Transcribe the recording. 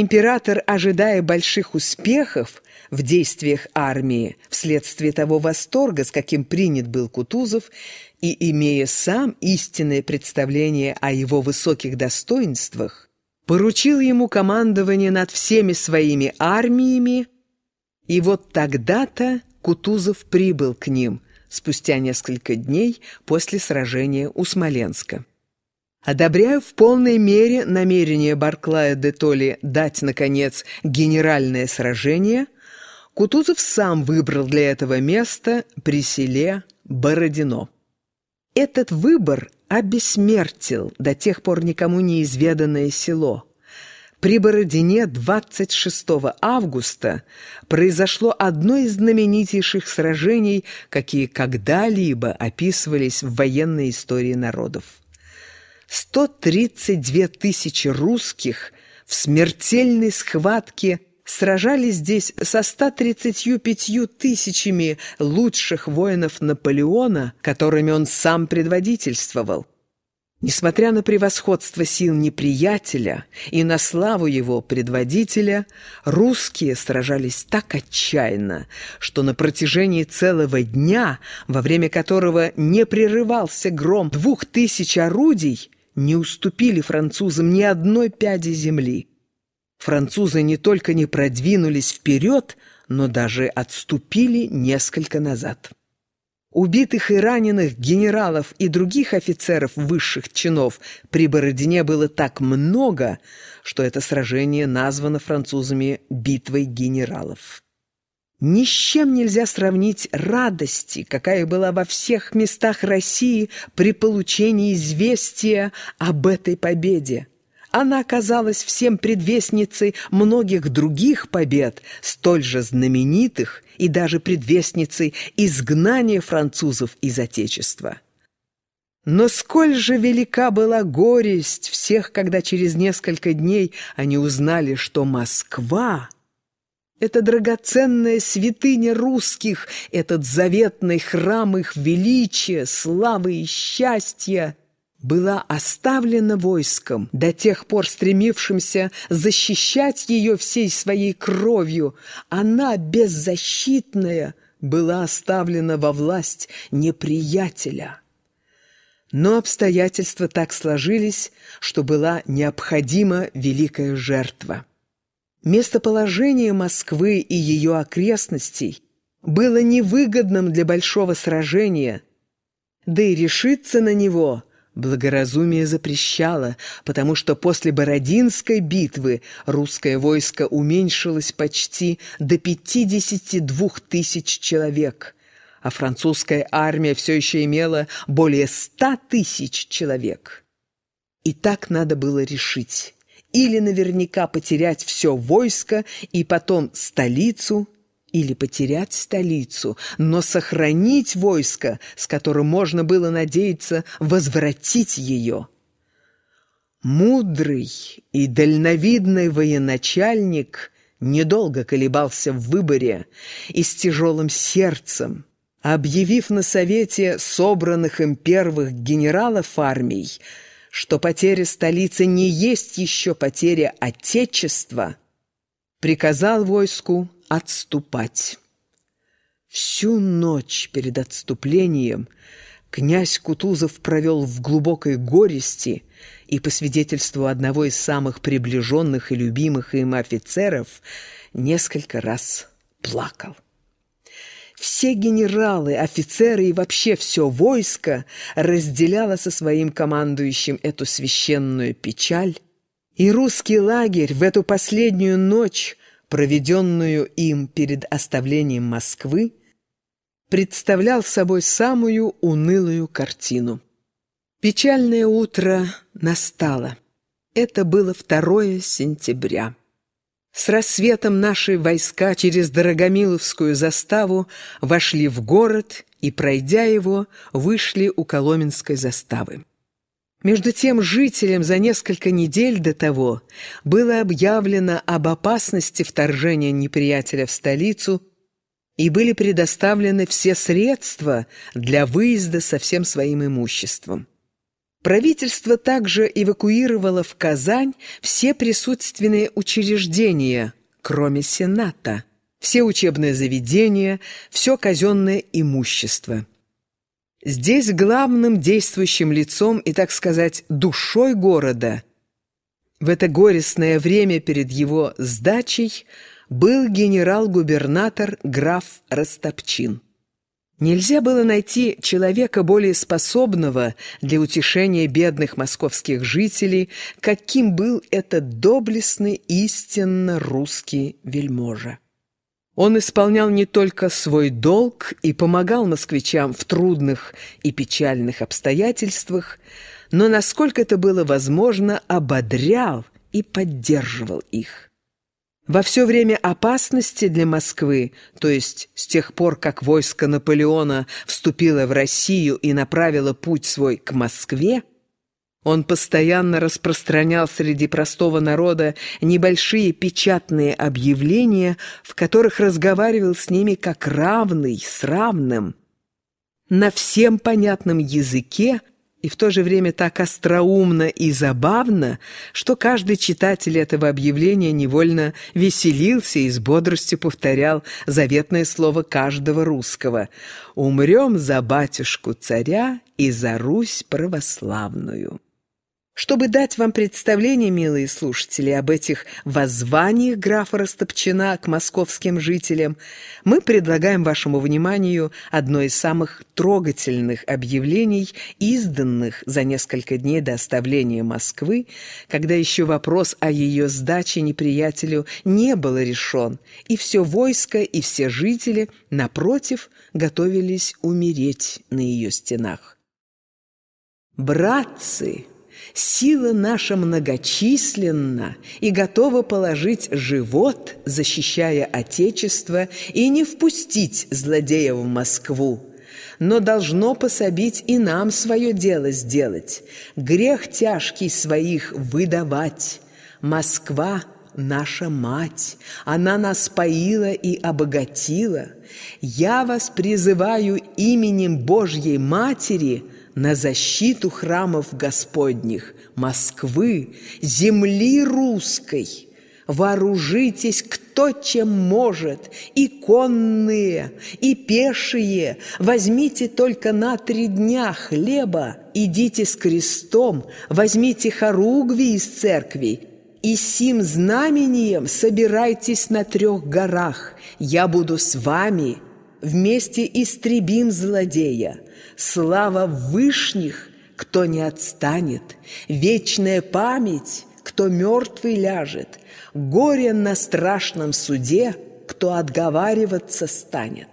Император, ожидая больших успехов в действиях армии, вследствие того восторга, с каким принят был Кутузов, и имея сам истинное представление о его высоких достоинствах, поручил ему командование над всеми своими армиями, и вот тогда-то Кутузов прибыл к ним спустя несколько дней после сражения у Смоленска. Одобряю в полной мере намерение Барклая де Толли дать, наконец, генеральное сражение, Кутузов сам выбрал для этого место при селе Бородино. Этот выбор обессмертил до тех пор никому неизведанное село. При Бородине 26 августа произошло одно из знаменитейших сражений, какие когда-либо описывались в военной истории народов. 132 тысячи русских в смертельной схватке сражались здесь со 135 тысячами лучших воинов Наполеона, которыми он сам предводительствовал. Несмотря на превосходство сил неприятеля и на славу его предводителя, русские сражались так отчаянно, что на протяжении целого дня, во время которого не прерывался гром двух тысяч орудий, не уступили французам ни одной пяди земли. Французы не только не продвинулись вперед, но даже отступили несколько назад. Убитых и раненых генералов и других офицеров высших чинов при Бородине было так много, что это сражение названо французами «битвой генералов». Ни с чем нельзя сравнить радости, какая была во всех местах России при получении известия об этой победе. Она оказалась всем предвестницей многих других побед, столь же знаменитых и даже предвестницей изгнания французов из Отечества. Но сколь же велика была горесть всех, когда через несколько дней они узнали, что Москва — это драгоценная святыня русских, этот заветный храм их величия, славы и счастья была оставлена войском, до тех пор стремившимся защищать ее всей своей кровью. Она, беззащитная, была оставлена во власть неприятеля. Но обстоятельства так сложились, что была необходима великая жертва. Местоположение Москвы и ее окрестностей было невыгодным для большого сражения, да и решиться на него благоразумие запрещало, потому что после Бородинской битвы русское войско уменьшилось почти до 52 тысяч человек, а французская армия все еще имела более 100 тысяч человек. И так надо было решить или наверняка потерять все войско и потом столицу, или потерять столицу, но сохранить войско, с которым можно было надеяться возвратить ее. Мудрый и дальновидный военачальник недолго колебался в выборе и с тяжелым сердцем, объявив на совете собранных им первых генералов армий, что потеря столицы не есть еще потеря Отечества, приказал войску отступать. Всю ночь перед отступлением князь Кутузов провел в глубокой горести и, по свидетельству одного из самых приближенных и любимых им офицеров, несколько раз плакал. Все генералы, офицеры и вообще все войско разделяло со своим командующим эту священную печаль, и русский лагерь в эту последнюю ночь, проведенную им перед оставлением Москвы, представлял собой самую унылую картину. Печальное утро настало. Это было 2 сентября. С рассветом наши войска через Дорогомиловскую заставу вошли в город и, пройдя его, вышли у Коломенской заставы. Между тем жителям за несколько недель до того было объявлено об опасности вторжения неприятеля в столицу и были предоставлены все средства для выезда со всем своим имуществом. Правительство также эвакуировало в Казань все присутственные учреждения, кроме Сената, все учебные заведения, все казенное имущество. Здесь главным действующим лицом и, так сказать, душой города в это горестное время перед его сдачей был генерал-губернатор граф Растопчин. Нельзя было найти человека более способного для утешения бедных московских жителей, каким был этот доблестный, истинно русский вельможа. Он исполнял не только свой долг и помогал москвичам в трудных и печальных обстоятельствах, но, насколько это было возможно, ободрял и поддерживал их. Во все время опасности для Москвы, то есть с тех пор, как войско Наполеона вступило в Россию и направило путь свой к Москве, он постоянно распространял среди простого народа небольшие печатные объявления, в которых разговаривал с ними как равный с равным. На всем понятном языке – и в то же время так остроумно и забавно, что каждый читатель этого объявления невольно веселился и с бодростью повторял заветное слово каждого русского «Умрем за батюшку царя и за Русь православную». Чтобы дать вам представление, милые слушатели, об этих воззваниях графа Растопчина к московским жителям, мы предлагаем вашему вниманию одно из самых трогательных объявлений, изданных за несколько дней до оставления Москвы, когда еще вопрос о ее сдаче неприятелю не был решен, и все войско и все жители, напротив, готовились умереть на ее стенах. «Братцы!» Сила наша многочисленна и готова положить живот, защищая Отечество, и не впустить злодея в Москву. Но должно пособить и нам свое дело сделать, грех тяжкий своих выдавать. Москва — наша мать, она нас поила и обогатила. Я вас призываю именем Божьей Матери — на защиту храмов Господних, Москвы, земли русской. Вооружитесь кто чем может, и конные, и пешие. Возьмите только на три дня хлеба, идите с крестом, возьмите хоругви из церкви, и сим знамением собирайтесь на трех горах. Я буду с вами, вместе истребим злодея. Слава вышних, кто не отстанет, вечная память, кто мертвый ляжет, горе на страшном суде, кто отговариваться станет.